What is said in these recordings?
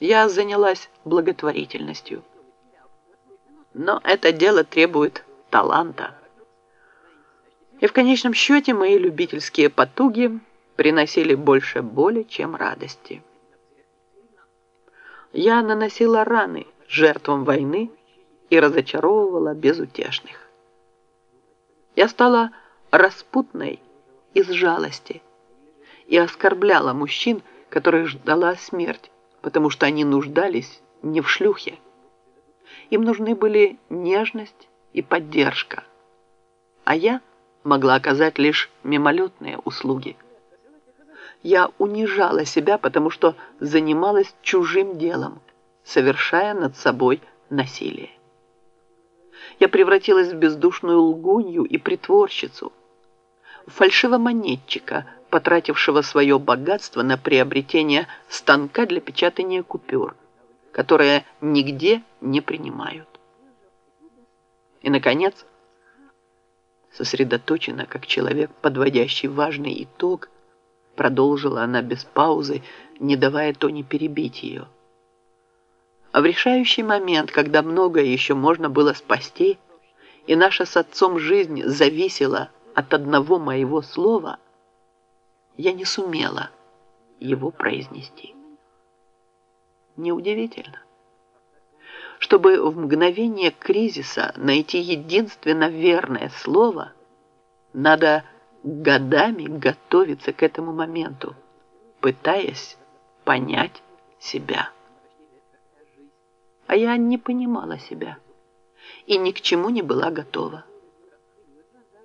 я занялась благотворительностью. Но это дело требует таланта. И в конечном счете мои любительские потуги приносили больше боли, чем радости. Я наносила раны жертвам войны и разочаровывала безутешных. Я стала распутной из жалости и оскорбляла мужчин, которых ждала смерть, потому что они нуждались не в шлюхе. Им нужны были нежность и поддержка, а я могла оказать лишь мимолетные услуги. Я унижала себя, потому что занималась чужим делом, совершая над собой насилие. Я превратилась в бездушную лгунью и притворщицу, в фальшивомонетчика, потратившего свое богатство на приобретение станка для печатания купюр, которые нигде не принимают. И, наконец, сосредоточена, как человек, подводящий важный итог, продолжила она без паузы, не давая Тони перебить ее. А в решающий момент, когда многое еще можно было спасти, и наша с отцом жизнь зависела от одного моего слова, я не сумела его произнести. Неудивительно. Чтобы в мгновение кризиса найти единственно верное слово, надо годами готовиться к этому моменту, пытаясь понять себя. А я не понимала себя и ни к чему не была готова.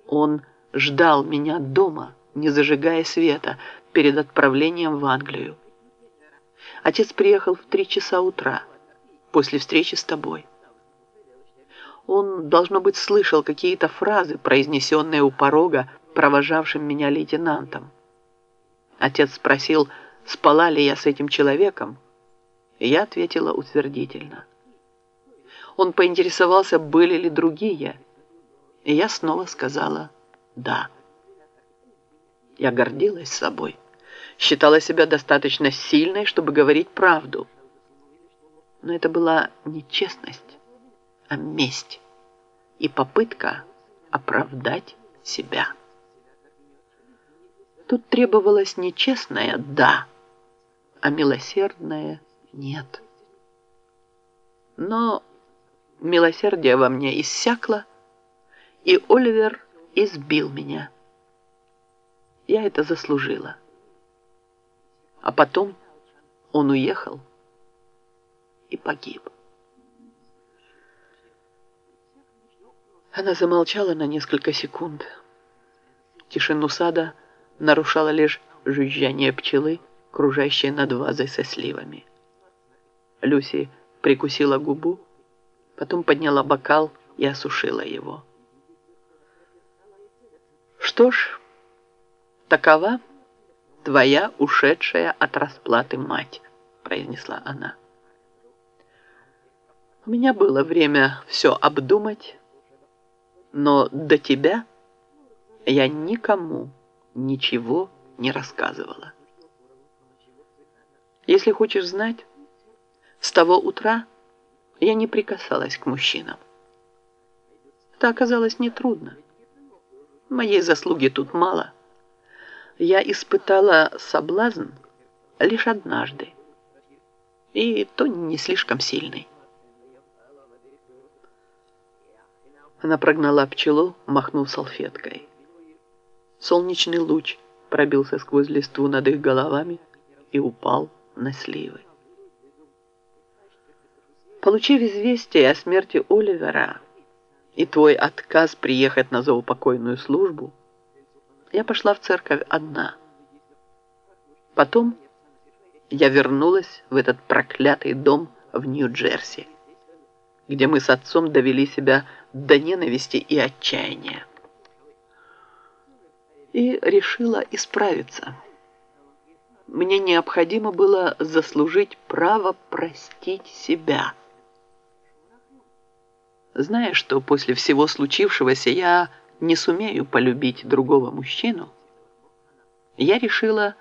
Он ждал меня дома, не зажигая света, перед отправлением в Англию. Отец приехал в три часа утра, после встречи с тобой. Он, должно быть, слышал какие-то фразы, произнесенные у порога, провожавшим меня лейтенантом. Отец спросил, спала ли я с этим человеком, и я ответила утвердительно. Он поинтересовался, были ли другие, и я снова сказала «да». Я гордилась собой, считала себя достаточно сильной, чтобы говорить правду. Но это была не честность, а месть и попытка оправдать себя. Тут требовалось не честное «да», а милосердное «нет». Но милосердие во мне иссякло, и Оливер избил меня. Я это заслужила. А потом он уехал и погиб. Она замолчала на несколько секунд. Тишину сада нарушало лишь жужжание пчелы, кружащей над вазой со сливами. Люси прикусила губу, потом подняла бокал и осушила его. Что ж, такова твоя ушедшая от расплаты мать, произнесла она. У меня было время все обдумать, но до тебя я никому ничего не рассказывала. Если хочешь знать, с того утра я не прикасалась к мужчинам. Это оказалось нетрудно. Моей заслуги тут мало. Я испытала соблазн лишь однажды, и то не слишком сильный. Она прогнала пчелу, махнув салфеткой. Солнечный луч пробился сквозь листву над их головами и упал на сливы. Получив известие о смерти Оливера и твой отказ приехать на заупокойную службу, я пошла в церковь одна. Потом я вернулась в этот проклятый дом в Нью-Джерси, где мы с отцом довели себя до ненависти и отчаяния и решила исправиться. Мне необходимо было заслужить право простить себя. Зная, что после всего случившегося я не сумею полюбить другого мужчину, я решила